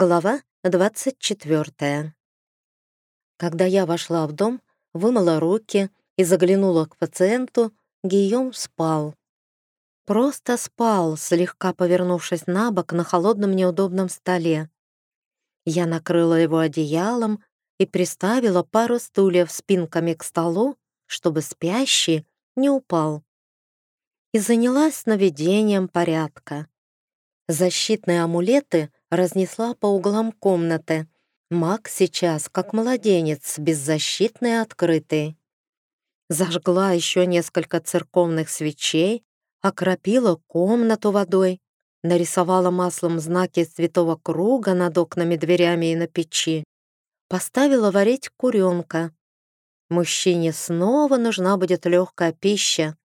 Глава 24. Когда я вошла в дом, вымыла руки и заглянула к пациенту, Гийом спал. Просто спал, слегка повернувшись на бок на холодном неудобном столе. Я накрыла его одеялом и приставила пару стульев спинками к столу, чтобы спящий не упал. И занялась наведением порядка. Защитные амулеты — разнесла по углам комнаты. Маг сейчас, как младенец, беззащитный и открытый. Зажгла еще несколько церковных свечей, окропила комнату водой, нарисовала маслом знаки святого круга над окнами, дверями и на печи. Поставила варить куренка. Мужчине снова нужна будет легкая пища,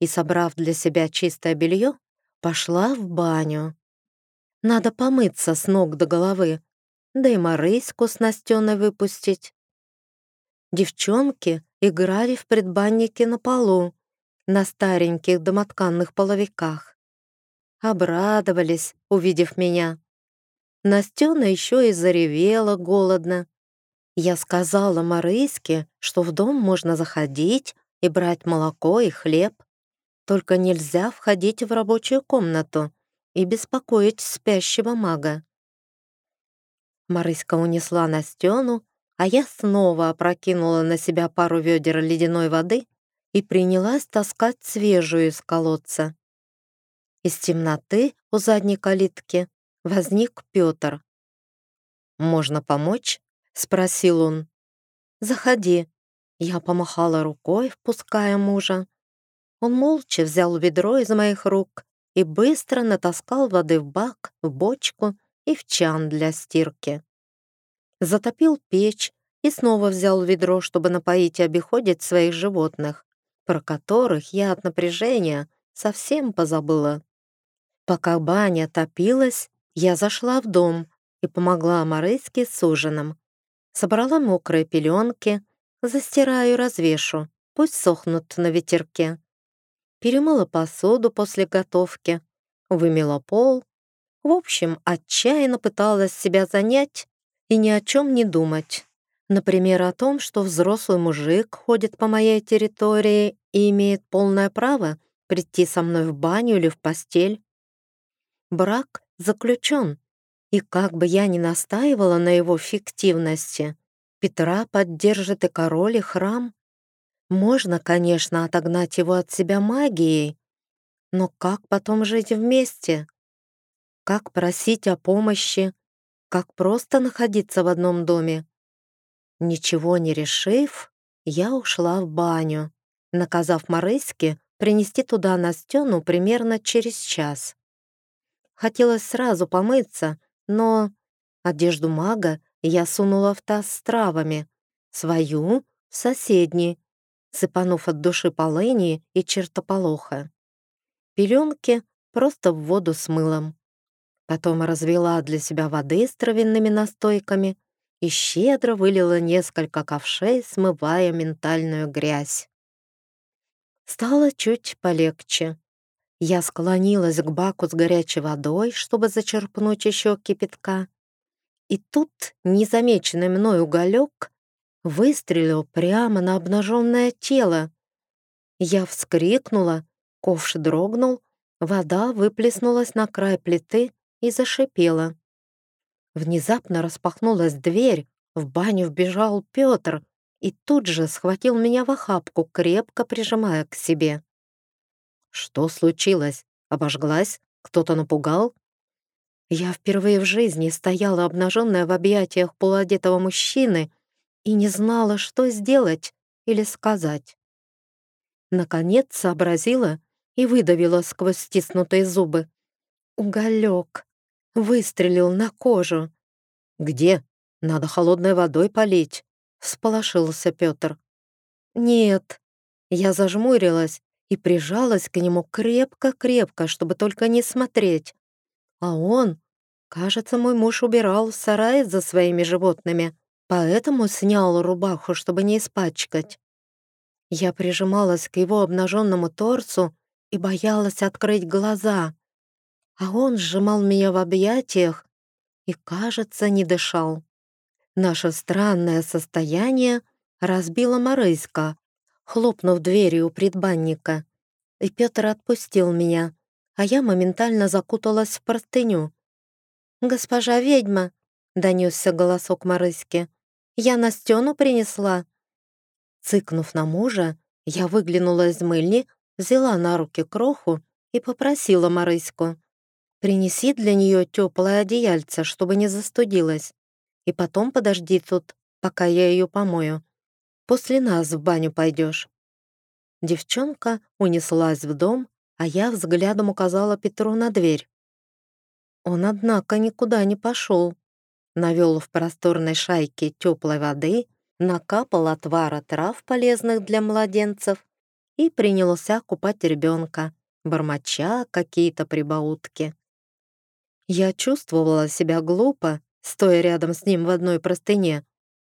и, собрав для себя чистое белье, пошла в баню. Надо помыться с ног до головы, да и Марыську с Настеной выпустить. Девчонки играли в предбаннике на полу, на стареньких домотканных половиках. Обрадовались, увидев меня. Настена еще и заревела голодно. Я сказала Марыське, что в дом можно заходить и брать молоко и хлеб, только нельзя входить в рабочую комнату и беспокоить спящего мага. Марыська унесла Настену, а я снова опрокинула на себя пару ведер ледяной воды и принялась таскать свежую из колодца. Из темноты у задней калитки возник Петр. «Можно помочь?» — спросил он. «Заходи». Я помахала рукой, впуская мужа. Он молча взял ведро из моих рук и быстро натаскал воды в бак, в бочку и в чан для стирки. Затопил печь и снова взял ведро, чтобы напоить и обиходить своих животных, про которых я от напряжения совсем позабыла. Пока баня топилась, я зашла в дом и помогла Марыське с ужином. Собрала мокрые пеленки, застираю и развешу, пусть сохнут на ветерке перемыла посуду после готовки, вымела пол. В общем, отчаянно пыталась себя занять и ни о чем не думать. Например, о том, что взрослый мужик ходит по моей территории и имеет полное право прийти со мной в баню или в постель. Брак заключен, и как бы я ни настаивала на его фиктивности, Петра поддержит и король, и храм. Можно, конечно, отогнать его от себя магией, но как потом жить вместе? Как просить о помощи? Как просто находиться в одном доме? Ничего не решив, я ушла в баню, наказав Марыське принести туда Настену примерно через час. Хотелось сразу помыться, но одежду мага я сунула в таз с травами, свою — в соседний, сыпанув от души полыни и чертополоха. Пеленки просто в воду с мылом. Потом развела для себя воды с травяными настойками и щедро вылила несколько ковшей, смывая ментальную грязь. Стало чуть полегче. Я склонилась к баку с горячей водой, чтобы зачерпнуть еще кипятка. И тут незамеченный мной уголек выстрелил прямо на обнаженное тело. Я вскрикнула, ковш дрогнул, вода выплеснулась на край плиты и зашипела. Внезапно распахнулась дверь, в баню вбежал Петр и тут же схватил меня в охапку, крепко прижимая к себе. «Что случилось? Обожглась? Кто-то напугал?» Я впервые в жизни стояла обнаженная в объятиях полуодетого мужчины и не знала, что сделать или сказать. Наконец сообразила и выдавила сквозь стиснутые зубы. Уголек. Выстрелил на кожу. «Где? Надо холодной водой полить», — всполошился Петр. «Нет». Я зажмурилась и прижалась к нему крепко-крепко, чтобы только не смотреть. А он, кажется, мой муж убирал в сарае за своими животными поэтому снял рубаху, чтобы не испачкать. Я прижималась к его обнаженному торсу и боялась открыть глаза, а он сжимал меня в объятиях и, кажется, не дышал. Наше странное состояние разбило Марыська, хлопнув дверью у предбанника. И Петр отпустил меня, а я моментально закуталась в простыню. «Госпожа ведьма!» — донесся голосок Марыськи. «Я Настену принесла!» Цыкнув на мужа, я выглянула из мыльни, взяла на руки кроху и попросила Марыську. «Принеси для нее теплое одеяльце, чтобы не застудилась, и потом подожди тут, пока я ее помою. После нас в баню пойдешь». Девчонка унеслась в дом, а я взглядом указала Петру на дверь. Он, однако, никуда не пошел. Навел в просторной шайке теплой воды, накапал отвара трав, полезных для младенцев, и принялся купать ребенка, бормоча какие-то прибаутки. Я чувствовала себя глупо, стоя рядом с ним в одной простыне,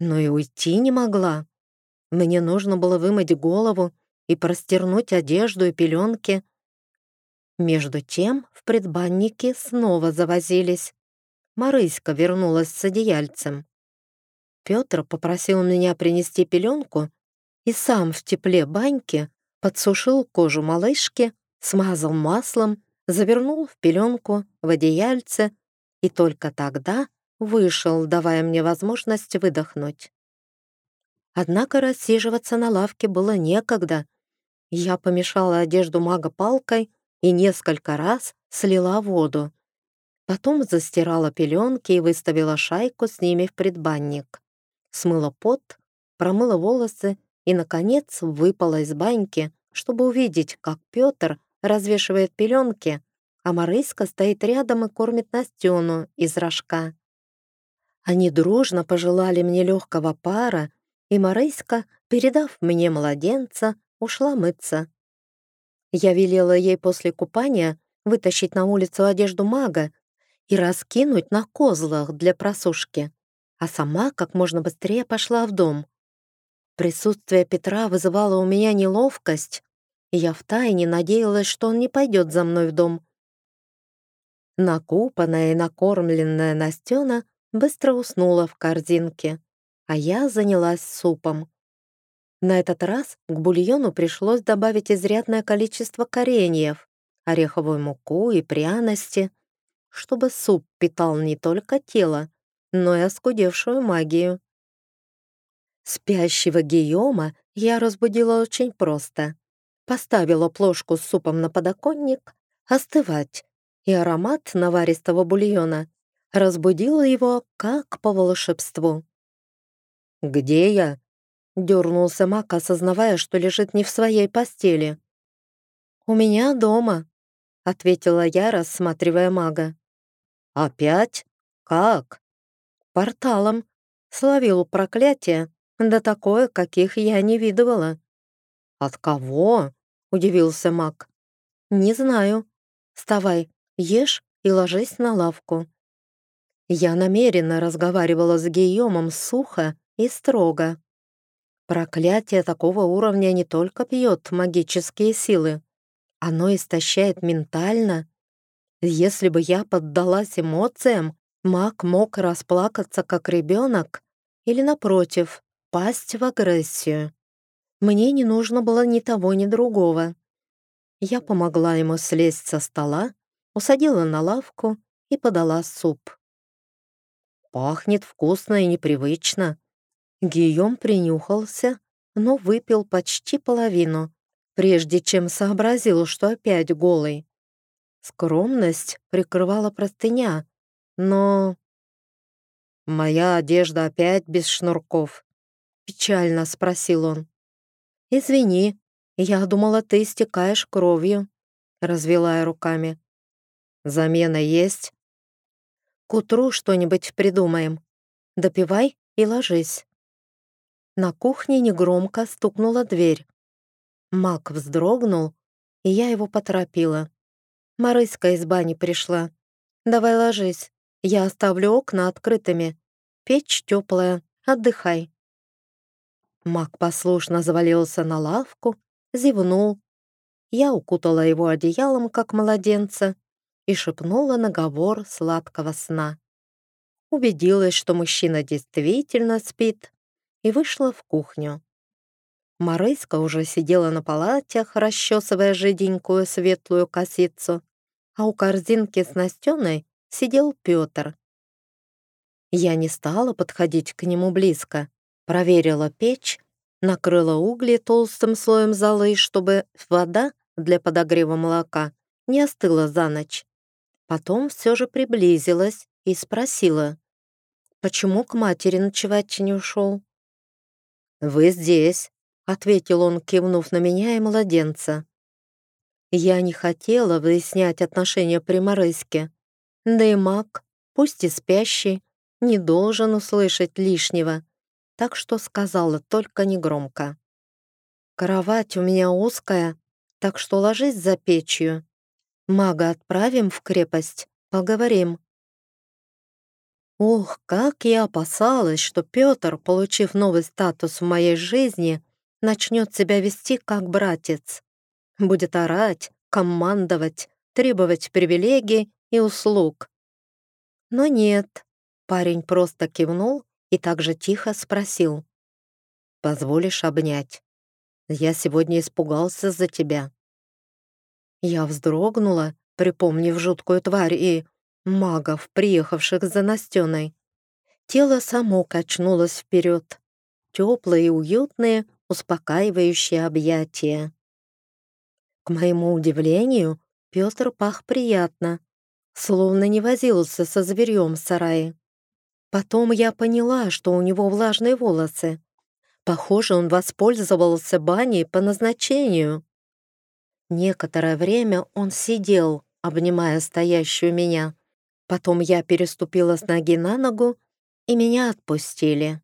но и уйти не могла. Мне нужно было вымыть голову и простернуть одежду и пеленки. Между тем в предбаннике снова завозились. Марыська вернулась с одеяльцем. Петр попросил меня принести пеленку и сам в тепле баньки подсушил кожу малышки, смазал маслом, завернул в пеленку, в одеяльце и только тогда вышел, давая мне возможность выдохнуть. Однако рассиживаться на лавке было некогда. Я помешала одежду мага палкой и несколько раз слила воду. Потом застирала пеленки и выставила шайку с ними в предбанник. Смыла пот, промыла волосы и, наконец, выпала из баньки, чтобы увидеть, как Петр развешивает пеленки, а Марыська стоит рядом и кормит Настену из рожка. Они дружно пожелали мне легкого пара и Марыська, передав мне младенца, ушла мыться. Я велела ей после купания вытащить на улицу одежду мага и раскинуть на козлах для просушки, а сама как можно быстрее пошла в дом. Присутствие Петра вызывало у меня неловкость, и я втайне надеялась, что он не пойдет за мной в дом. Накупанная и накормленная Настена быстро уснула в корзинке а я занялась супом. На этот раз к бульону пришлось добавить изрядное количество кореньев, ореховую муку и пряности, чтобы суп питал не только тело, но и оскудевшую магию. Спящего Гийома я разбудила очень просто. Поставила плошку с супом на подоконник остывать, и аромат наваристого бульона разбудила его как по волшебству. «Где я?» — дернулся Мак, осознавая, что лежит не в своей постели. «У меня дома», — ответила я, рассматривая мага. «Опять? Как?» «Порталом. Словил проклятие, да такое, каких я не видывала». «От кого?» — удивился маг. «Не знаю. Вставай, ешь и ложись на лавку». Я намеренно разговаривала с Гийомом сухо и строго. Проклятие такого уровня не только пьет магические силы, оно истощает ментально. Если бы я поддалась эмоциям, маг мог расплакаться как ребенок или, напротив, пасть в агрессию. Мне не нужно было ни того, ни другого. Я помогла ему слезть со стола, усадила на лавку и подала суп. Пахнет вкусно и непривычно, Гийом принюхался, но выпил почти половину, прежде чем сообразил, что опять голый. Скромность прикрывала простыня, но... «Моя одежда опять без шнурков?» — печально спросил он. «Извини, я думала, ты истекаешь кровью», — развела я руками. «Замена есть?» «К утру что-нибудь придумаем. Допивай и ложись». На кухне негромко стукнула дверь. Мак вздрогнул, и я его поторопила. Марыська из бани пришла. «Давай ложись, я оставлю окна открытыми. Печь теплая, отдыхай». Мак послушно завалился на лавку, зевнул. Я укутала его одеялом, как младенца, и шепнула наговор сладкого сна. убедилась, что мужчина действительно спит, и вышла в кухню. Марыська уже сидела на палатях, расчесывая жиденькую светлую косицу, а у корзинки с Настеной сидел Петр. Я не стала подходить к нему близко, проверила печь, накрыла угли толстым слоем золы, чтобы вода для подогрева молока не остыла за ночь. Потом все же приблизилась и спросила, почему к матери ночевать не ушел. «Вы здесь», — ответил он, кивнув на меня и младенца. Я не хотела выяснять отношения при Морыске. Да и маг, пусть и спящий, не должен услышать лишнего, так что сказала только негромко. «Кровать у меня узкая, так что ложись за печью. Мага отправим в крепость, поговорим». Ох, как я опасалась, что Петр, получив новый статус в моей жизни, начнет себя вести как братец. Будет орать, командовать, требовать привилегий и услуг. Но нет, парень просто кивнул и также тихо спросил. «Позволишь обнять? Я сегодня испугался за тебя». Я вздрогнула, припомнив жуткую тварь и магов, приехавших за Настеной. Тело само качнулось вперед. Теплые и уютные, успокаивающие объятия. К моему удивлению, Петр пах приятно, словно не возился со зверьем в сарае. Потом я поняла, что у него влажные волосы. Похоже, он воспользовался баней по назначению. Некоторое время он сидел, обнимая стоящую меня. Потом я переступила с ноги на ногу, и меня отпустили.